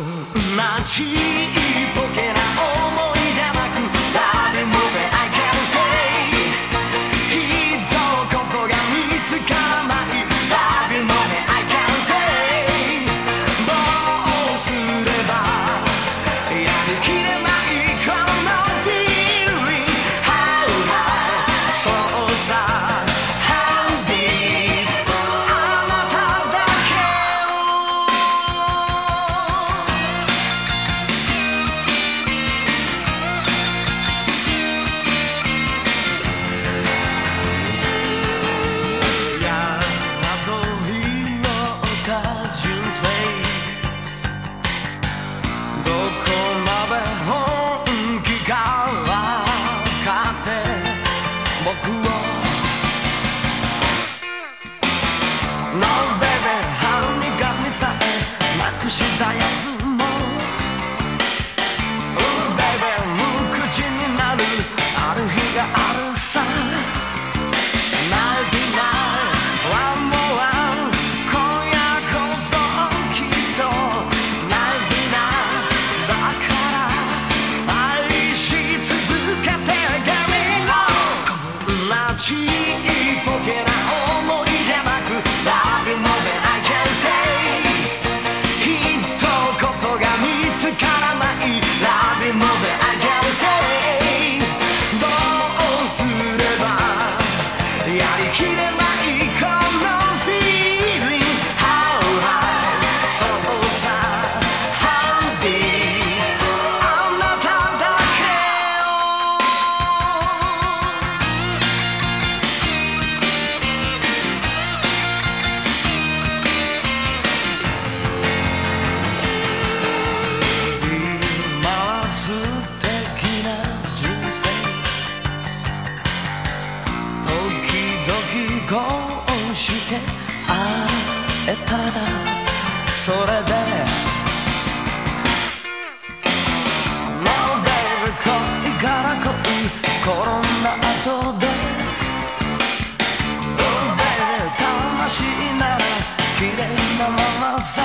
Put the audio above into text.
んなちっぽけドキゴして会えたらそれでモデル恋から恋転んだ後で腕で魂なら綺麗なままさ